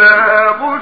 تهب